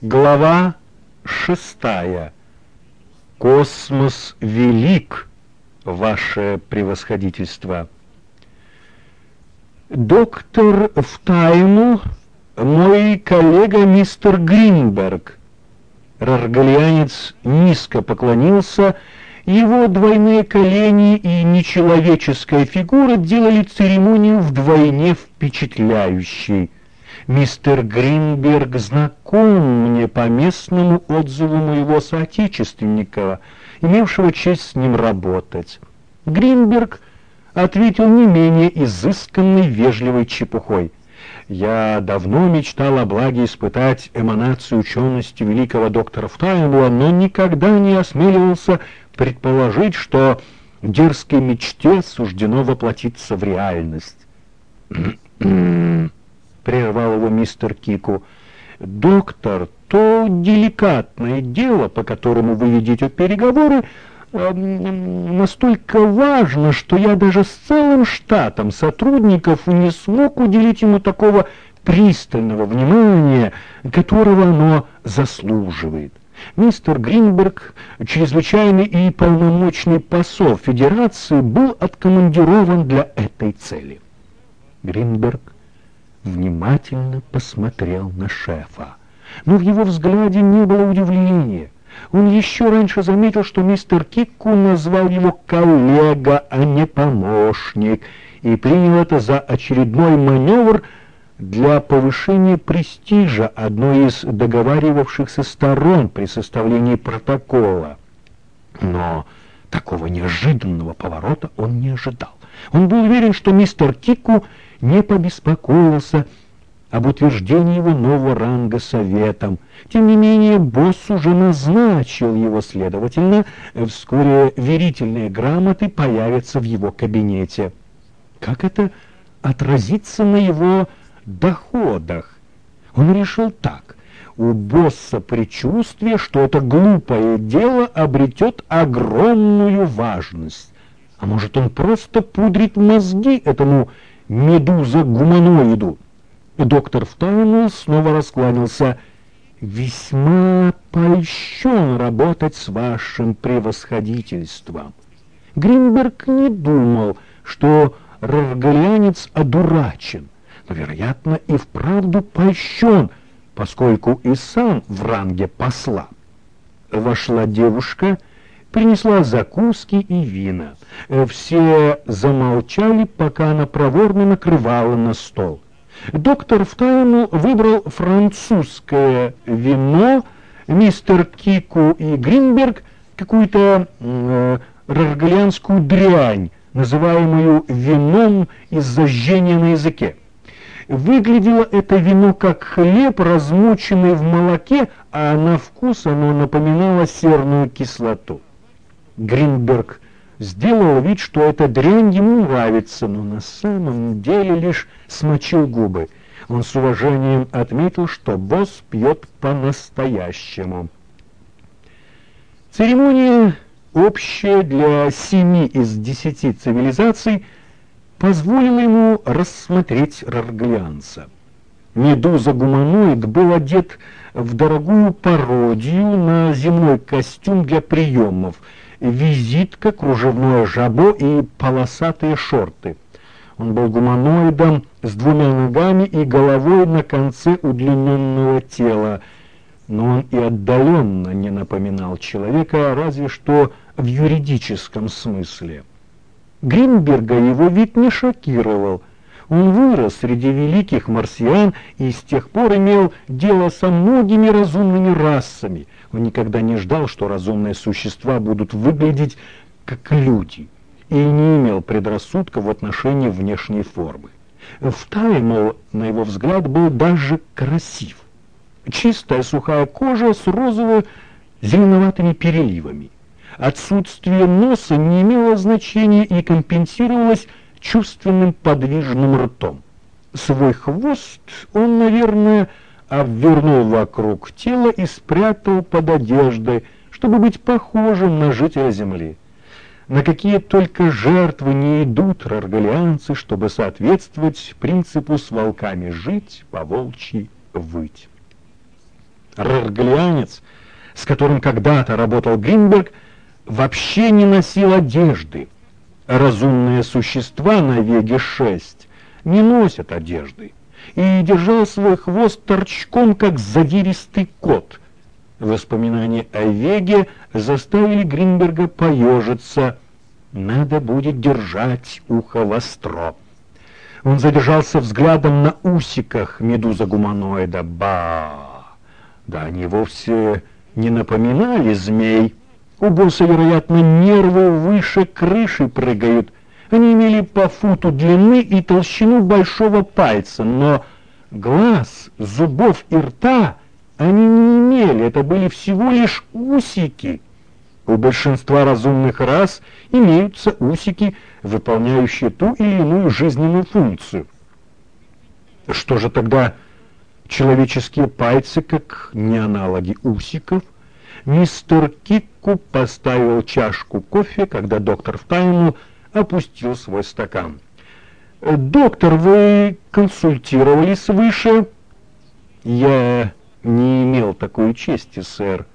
Глава шестая. Космос велик, ваше превосходительство. Доктор Втайму, мой коллега мистер Гринберг. Раргалианец низко поклонился, его двойные колени и нечеловеческая фигура делали церемонию вдвойне впечатляющей. Мистер Гринберг знаком мне по местному отзыву моего соотечественника, имевшего честь с ним работать. Гринберг ответил не менее изысканной вежливой чепухой. Я давно мечтал о благе испытать эманацию учености великого доктора Фтайнуа, но никогда не осмеливался предположить, что дерзкой мечте суждено воплотиться в реальность. прервал его мистер Кику. «Доктор, то деликатное дело, по которому вы ведете переговоры, э, настолько важно, что я даже с целым штатом сотрудников не смог уделить ему такого пристального внимания, которого оно заслуживает. Мистер Гринберг, чрезвычайный и полномочный посол Федерации, был откомандирован для этой цели. Гринберг внимательно посмотрел на шефа. Но в его взгляде не было удивления. Он еще раньше заметил, что мистер Кикку назвал его коллега, а не помощник, и принял это за очередной маневр для повышения престижа одной из договаривавшихся сторон при составлении протокола. Но такого неожиданного поворота он не ожидал. Он был уверен, что мистер Кику не побеспокоился об утверждении его нового ранга советом. Тем не менее, босс уже назначил его, следовательно, вскоре верительные грамоты появятся в его кабинете. Как это отразится на его доходах? Он решил так. У босса предчувствие, что это глупое дело обретет огромную важность. А может, он просто пудрит мозги этому медуза-гуманоиду. Доктор Втайнл снова раскланялся. «Весьма польщен работать с вашим превосходительством». Гринберг не думал, что раргалянец одурачен, но, вероятно, и вправду польщен, поскольку и сам в ранге посла. Вошла девушка принесла закуски и вина. Э, все замолчали, пока она проворно накрывала на стол. Доктор Втайну выбрал французское вино, мистер Кику и Гринберг какую-то э, раргалианскую дрянь, называемую вином из-за жжения на языке. Выглядело это вино как хлеб, размоченный в молоке, а на вкус оно напоминало серную кислоту. Гринберг сделал вид, что эта дрянь ему нравится, но на самом деле лишь смочил губы. Он с уважением отметил, что босс пьет по-настоящему. Церемония, общая для семи из десяти цивилизаций, позволила ему рассмотреть Рарглианца. Медуза-гуманоид был одет в дорогую пародию на земной костюм для приемов – визитка, кружевное жабо и полосатые шорты. Он был гуманоидом с двумя ногами и головой на конце удлиненного тела, но он и отдаленно не напоминал человека, разве что в юридическом смысле. Гринберга его вид не шокировал. Он вырос среди великих марсиан и с тех пор имел дело со многими разумными расами – он никогда не ждал, что разумные существа будут выглядеть как люди, и не имел предрассудков в отношении внешней формы. Втаймл, на его взгляд, был даже красив. Чистая сухая кожа с розово-зеленоватыми переливами. Отсутствие носа не имело значения и компенсировалось чувственным подвижным ртом. Свой хвост он, наверное, обвернул вокруг тела и спрятал под одеждой, чтобы быть похожим на жителя земли. На какие только жертвы не идут раргалианцы, чтобы соответствовать принципу с волками жить, по волчьи выть. Рарглианец, с которым когда-то работал Гринберг, вообще не носил одежды. Разумные существа на Веге-6 не носят одежды и держал свой хвост торчком, как задиристый кот. Воспоминания о Веге заставили Гринберга поежиться. Надо будет держать ухо востро. Он задержался взглядом на усиках медуза гуманоида. Ба! Да они вовсе не напоминали змей. У босса, вероятно, нервы выше крыши прыгают. Они имели по футу длины и толщину большого пальца, но глаз, зубов и рта они не имели, это были всего лишь усики. У большинства разумных рас имеются усики, выполняющие ту или иную жизненную функцию. Что же тогда человеческие пальцы, как не аналоги усиков? Мистер Кикку поставил чашку кофе, когда доктор Втайнул опустил свой стакан. «Доктор, вы консультировались выше?» «Я не имел такой чести, сэр.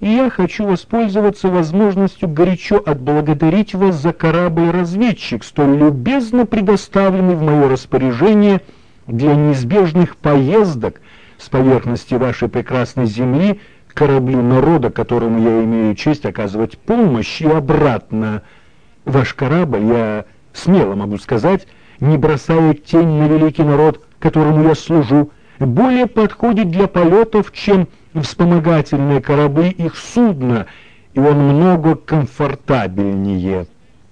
И я хочу воспользоваться возможностью горячо отблагодарить вас за корабль-разведчик, столь любезно предоставленный в мое распоряжение для неизбежных поездок с поверхности вашей прекрасной земли кораблю народа, которому я имею честь оказывать помощь, и обратно — Ваш корабль, я смело могу сказать, не бросает тень на великий народ, которому я служу, более подходит для полетов, чем вспомогательные корабли их судна, и он много комфортабельнее.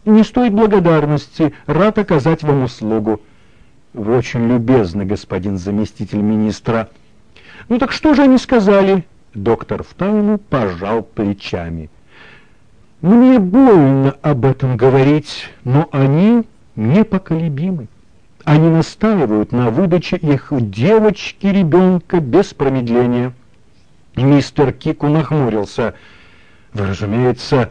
Не стоит благодарности, рад оказать вам услугу. Вы очень любезны, господин заместитель министра. Ну так что же они сказали? Доктор Втайну пожал плечами. Мне больно об этом говорить, но они непоколебимы. Они настаивают на выдаче их девочки ребенка без промедления. Мистер Кику нахмурился. Вы, разумеется,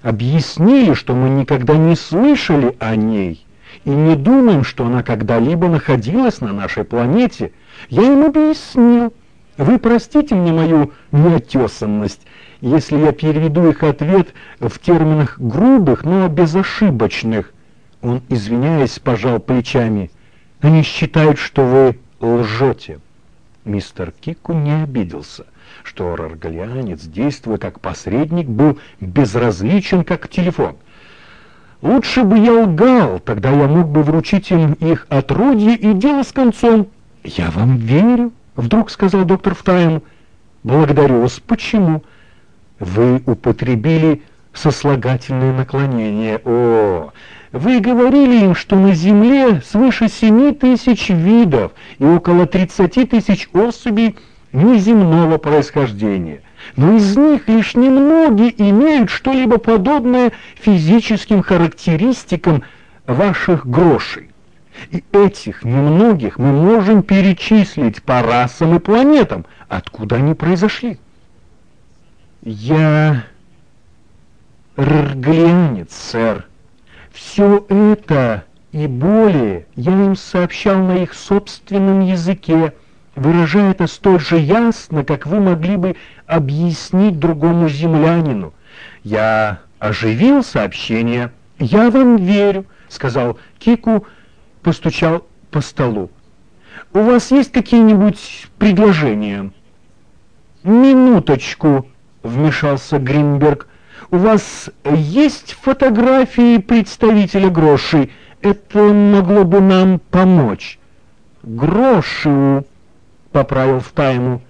объяснили, что мы никогда не слышали о ней и не думаем, что она когда-либо находилась на нашей планете. Я им объяснил. Вы простите мне мою неотесанность, если я переведу их ответ в терминах грубых, но безошибочных. Он, извиняясь, пожал плечами. Они считают, что вы лжете. Мистер Кику не обиделся, что раргалианец, действуя как посредник, был безразличен, как телефон. Лучше бы я лгал, тогда я мог бы вручить им их отродье и дело с концом. Я вам верю, вдруг сказал доктор Втайм. Благодарю вас. Почему? Вы употребили сослагательное наклонение. О, вы говорили им, что на Земле свыше семи тысяч видов и около тридцати тысяч особей неземного происхождения. Но из них лишь немногие имеют что-либо подобное физическим характеристикам ваших грошей. И этих немногих мы можем перечислить по расам и планетам, откуда они произошли. Я рглянец, сэр. Все это и более я им сообщал на их собственном языке, выражая это столь же ясно, как вы могли бы объяснить другому землянину. Я оживил сообщение. «Я вам верю», — сказал Кику, постучал по столу. «У вас есть какие-нибудь предложения?» «Минуточку», вмешался Гринберг. У вас есть фотографии представителя Гроши? Это могло бы нам помочь. Грошу, поправил Втайму.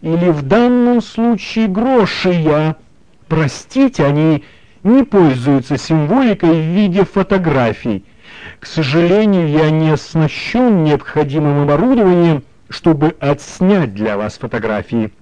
Или в данном случае Грошия. Простите, они не пользуются символикой в виде фотографий. К сожалению, я не оснащен необходимым оборудованием, чтобы отснять для вас фотографии.